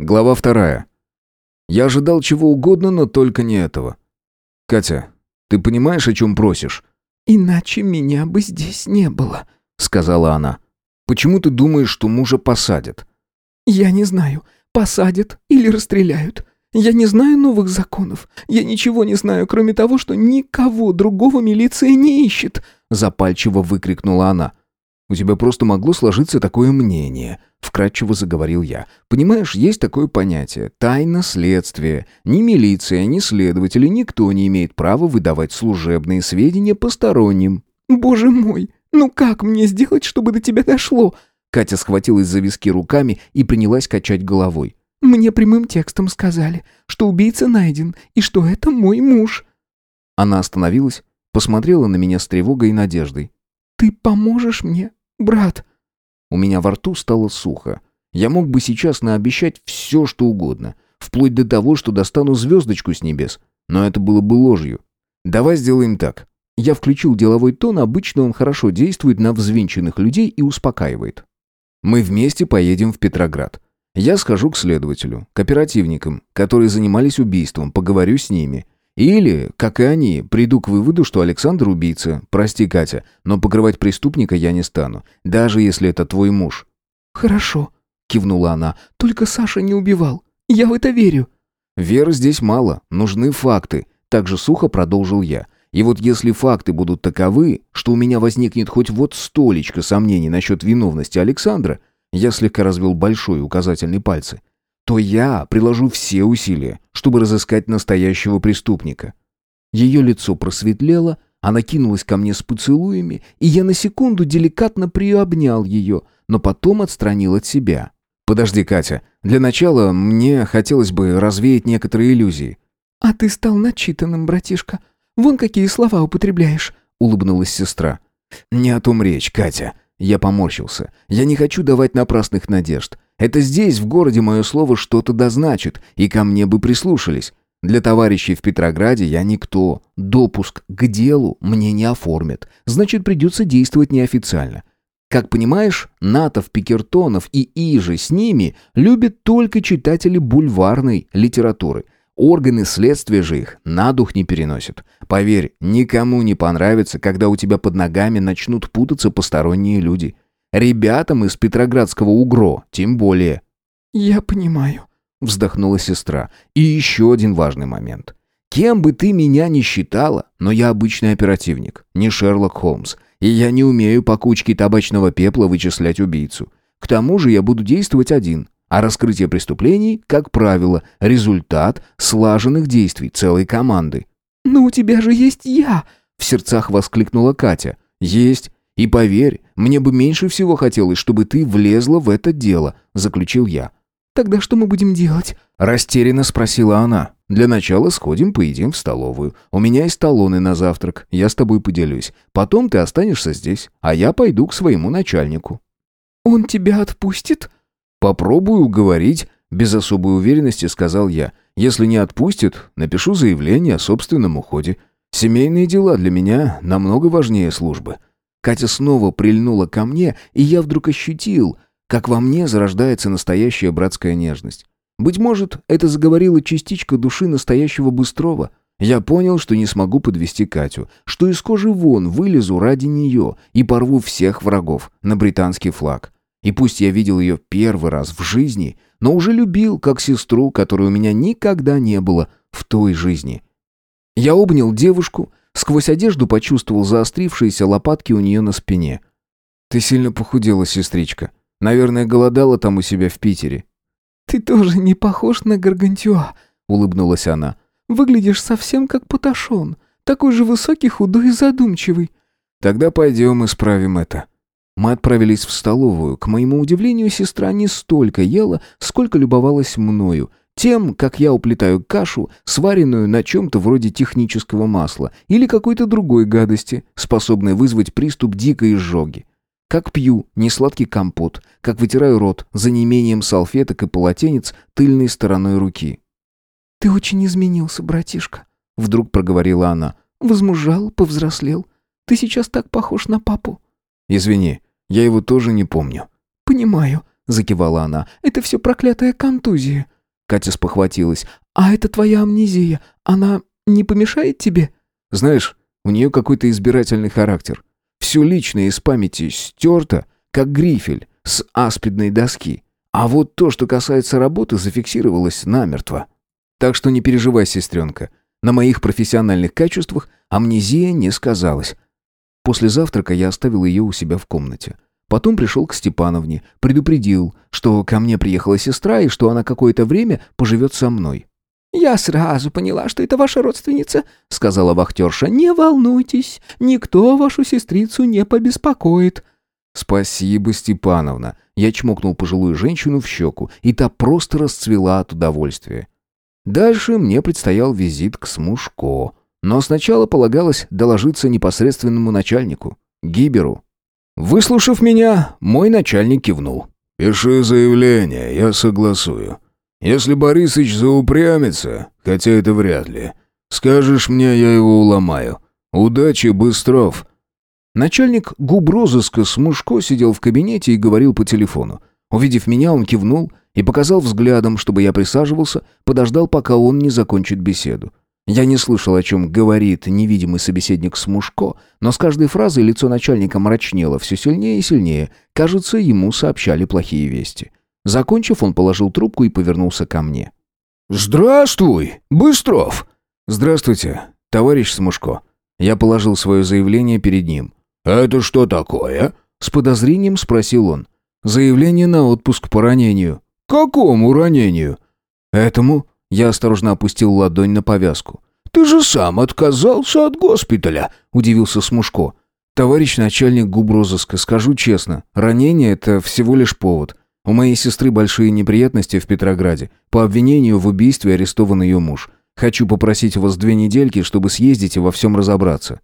Глава вторая. Я ожидал чего угодно, но только не этого. Катя, ты понимаешь, о чем просишь? «Иначе меня бы здесь не было», — сказала она. «Почему ты думаешь, что мужа посадят?» «Я не знаю, посадят или расстреляют. Я не знаю новых законов. Я ничего не знаю, кроме того, что никого другого милиция не ищет», — запальчиво выкрикнула она. «У тебя просто могло сложиться такое мнение», — вкратчиво заговорил я. «Понимаешь, есть такое понятие — тайна следствия. Ни милиция, ни следователи, никто не имеет права выдавать служебные сведения посторонним». «Боже мой, ну как мне сделать, чтобы до тебя дошло?» Катя схватилась за виски руками и принялась качать головой. «Мне прямым текстом сказали, что убийца найден и что это мой муж». Она остановилась, посмотрела на меня с тревогой и надеждой. «Ты поможешь мне?» «Брат!» У меня во рту стало сухо. Я мог бы сейчас наобещать все, что угодно, вплоть до того, что достану звездочку с небес, но это было бы ложью. Давай сделаем так. Я включил деловой тон, обычно он хорошо действует на взвинченных людей и успокаивает. Мы вместе поедем в Петроград. Я схожу к следователю, к оперативникам, которые занимались убийством, поговорю с ними. Или, как и они, приду к выводу, что Александр убийца. Прости, Катя, но покрывать преступника я не стану, даже если это твой муж». «Хорошо», — кивнула она. «Только Саша не убивал. Я в это верю». «Веры здесь мало, нужны факты», — так же сухо продолжил я. «И вот если факты будут таковы, что у меня возникнет хоть вот столечко сомнений насчет виновности Александра, я слегка развел большой указательный пальцы, то я приложу все усилия, чтобы разыскать настоящего преступника. Ее лицо просветлело, она кинулась ко мне с поцелуями, и я на секунду деликатно приобнял ее, но потом отстранил от себя. «Подожди, Катя, для начала мне хотелось бы развеять некоторые иллюзии». «А ты стал начитанным, братишка. Вон какие слова употребляешь», — улыбнулась сестра. «Не о том речь, Катя». Я поморщился. «Я не хочу давать напрасных надежд. Это здесь, в городе, мое слово что-то дозначит, и ко мне бы прислушались. Для товарищей в Петрограде я никто. Допуск к делу мне не оформят. Значит, придется действовать неофициально. Как понимаешь, Натов, Пикертонов и Иже с ними любят только читатели бульварной литературы. Органы следствия же их на дух не переносят. Поверь, никому не понравится, когда у тебя под ногами начнут путаться посторонние люди. Ребятам из Петроградского УГРО, тем более. «Я понимаю», — вздохнула сестра. «И еще один важный момент. Кем бы ты меня ни считала, но я обычный оперативник, не Шерлок Холмс, и я не умею по кучке табачного пепла вычислять убийцу. К тому же я буду действовать один, а раскрытие преступлений, как правило, результат слаженных действий целой команды». «Но у тебя же есть я!» — в сердцах воскликнула Катя. «Есть. И поверь, мне бы меньше всего хотелось, чтобы ты влезла в это дело», — заключил я. «Тогда что мы будем делать?» — растерянно спросила она. «Для начала сходим, поедим в столовую. У меня есть талоны на завтрак, я с тобой поделюсь. Потом ты останешься здесь, а я пойду к своему начальнику». «Он тебя отпустит?» «Попробую уговорить», — без особой уверенности сказал я. «Если не отпустит, напишу заявление о собственном уходе. Семейные дела для меня намного важнее службы». Катя снова прильнула ко мне, и я вдруг ощутил, как во мне зарождается настоящая братская нежность. Быть может, это заговорила частичка души настоящего Быстрова. Я понял, что не смогу подвести Катю, что из кожи вон вылезу ради нее и порву всех врагов на британский флаг. И пусть я видел ее первый раз в жизни, но уже любил как сестру, которой у меня никогда не было в той жизни. Я обнял девушку, Сквозь одежду почувствовал заострившиеся лопатки у нее на спине. «Ты сильно похудела, сестричка. Наверное, голодала там у себя в Питере». «Ты тоже не похож на Гаргантюа», — улыбнулась она. «Выглядишь совсем как Паташон. Такой же высокий, худой и задумчивый». «Тогда пойдем исправим это». Мы отправились в столовую. К моему удивлению, сестра не столько ела, сколько любовалась мною, тем, как я уплетаю кашу, сваренную на чем-то вроде технического масла или какой-то другой гадости, способной вызвать приступ дикой изжоги. Как пью несладкий компот, как вытираю рот за неимением салфеток и полотенец тыльной стороной руки. «Ты очень изменился, братишка», — вдруг проговорила она. «Возмужал, повзрослел. Ты сейчас так похож на папу». «Извини, я его тоже не помню». «Понимаю», закивала она. «Это все проклятая контузия». Катя спохватилась. «А это твоя амнезия. Она не помешает тебе?» «Знаешь, у нее какой-то избирательный характер. Все личное из памяти стерто, как грифель с аспидной доски. А вот то, что касается работы, зафиксировалось намертво. Так что не переживай, сестренка. На моих профессиональных качествах амнезия не сказалась. После завтрака я оставил ее у себя в комнате. Потом пришел к Степановне, предупредил, что ко мне приехала сестра и что она какое-то время поживет со мной. «Я сразу поняла, что это ваша родственница», — сказала вахтерша. «Не волнуйтесь, никто вашу сестрицу не побеспокоит». «Спасибо, Степановна». Я чмокнул пожилую женщину в щеку, и та просто расцвела от удовольствия. Дальше мне предстоял визит к Смушко. Но сначала полагалось доложиться непосредственному начальнику, Гиберу. Выслушав меня, мой начальник кивнул. «Пиши заявление, я согласую. Если Борисыч заупрямится, хотя это вряд ли, скажешь мне, я его уломаю. Удачи, Быстров!» Начальник губрозыска Смушко сидел в кабинете и говорил по телефону. Увидев меня, он кивнул и показал взглядом, чтобы я присаживался, подождал, пока он не закончит беседу. Я не слышал, о чем говорит невидимый собеседник Смушко, но с каждой фразой лицо начальника мрачнело все сильнее и сильнее. Кажется, ему сообщали плохие вести. Закончив, он положил трубку и повернулся ко мне. «Здравствуй, Быстров!» «Здравствуйте, товарищ Смушко». Я положил свое заявление перед ним. «Это что такое?» С подозрением спросил он. «Заявление на отпуск по ранению». «Какому ранению?» «Этому», я осторожно опустил ладонь на повязку. «Ты же сам отказался от госпиталя», — удивился Смушко. «Товарищ начальник губрозыска, скажу честно, ранение — это всего лишь повод. У моей сестры большие неприятности в Петрограде. По обвинению в убийстве арестован ее муж. Хочу попросить вас две недельки, чтобы съездить и во всем разобраться».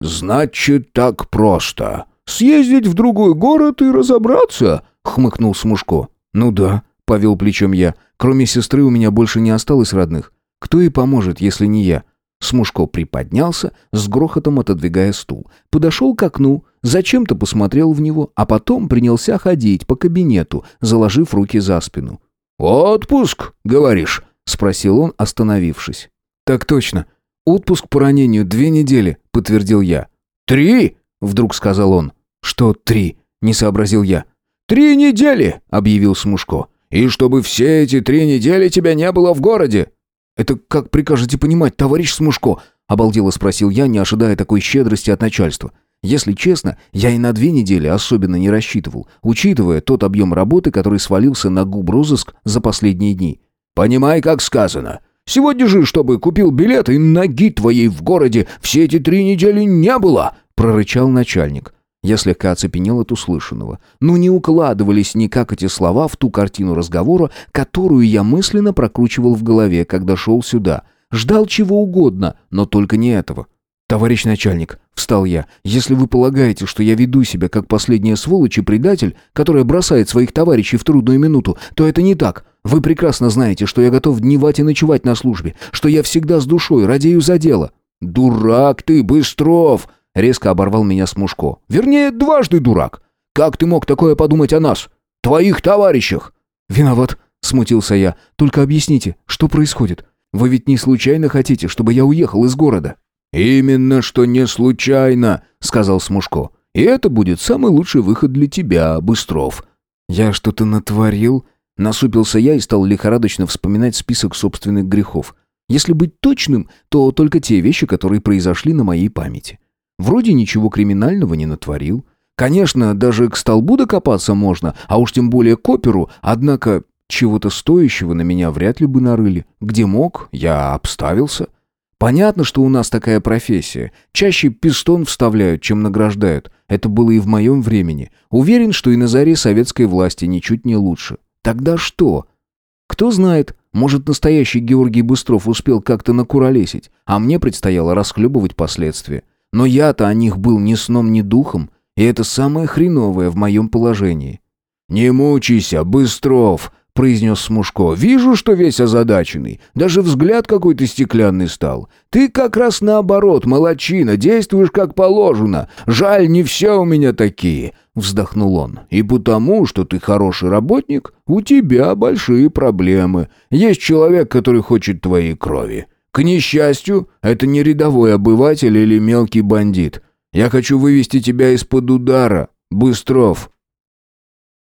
«Значит, так просто. Съездить в другой город и разобраться?» — хмыкнул Смушко. «Ну да», — повел плечом я. Кроме сестры у меня больше не осталось родных. Кто ей поможет, если не я? Смушко приподнялся, с грохотом отодвигая стул. Подошел к окну, зачем-то посмотрел в него, а потом принялся ходить по кабинету, заложив руки за спину. «Отпуск, говоришь?» — спросил он, остановившись. «Так точно. Отпуск по ранению две недели», — подтвердил я. «Три?» — вдруг сказал он. «Что три?» — не сообразил я. «Три недели!» — объявил Смушко. И чтобы все эти три недели тебя не было в городе!» «Это как прикажете понимать, товарищ Смушко?» — обалдело спросил я, не ожидая такой щедрости от начальства. Если честно, я и на две недели особенно не рассчитывал, учитывая тот объем работы, который свалился на губ розыск за последние дни. «Понимай, как сказано. Сегодня же, чтобы купил билет, и ноги твоей в городе все эти три недели не было!» — прорычал начальник. Я слегка оцепенел от услышанного. Но не укладывались никак эти слова в ту картину разговора, которую я мысленно прокручивал в голове, когда шел сюда. Ждал чего угодно, но только не этого. «Товарищ начальник», — встал я, — «если вы полагаете, что я веду себя как последняя сволочь и предатель, которая бросает своих товарищей в трудную минуту, то это не так. Вы прекрасно знаете, что я готов дневать и ночевать на службе, что я всегда с душой радею за дело». «Дурак ты, Быстров!» Резко оборвал меня Смушко. «Вернее, дважды дурак. Как ты мог такое подумать о нас? Твоих товарищах?» «Виноват», — смутился я. «Только объясните, что происходит? Вы ведь не случайно хотите, чтобы я уехал из города?» «Именно что не случайно», — сказал Смушко. «И это будет самый лучший выход для тебя, Быстров». «Я что-то натворил?» Насупился я и стал лихорадочно вспоминать список собственных грехов. Если быть точным, то только те вещи, которые произошли на моей памяти. Вроде ничего криминального не натворил. Конечно, даже к столбу докопаться можно, а уж тем более к оперу, однако чего-то стоящего на меня вряд ли бы нарыли. Где мог, я обставился. Понятно, что у нас такая профессия. Чаще пистон вставляют, чем награждают. Это было и в моем времени. Уверен, что и на заре советской власти ничуть не лучше. Тогда что? Кто знает, может, настоящий Георгий Быстров успел как-то накуролесить, а мне предстояло расхлебывать последствия. Но я-то о них был ни сном, ни духом, и это самое хреновое в моем положении. «Не мучайся, Быстров!» — произнес Смушко. «Вижу, что весь озадаченный. Даже взгляд какой-то стеклянный стал. Ты как раз наоборот, молочина, действуешь как положено. Жаль, не все у меня такие», — вздохнул он. «И потому, что ты хороший работник, у тебя большие проблемы. Есть человек, который хочет твоей крови. К несчастью, это не рядовой обыватель или мелкий бандит. Я хочу вывести тебя из-под удара. Быстров».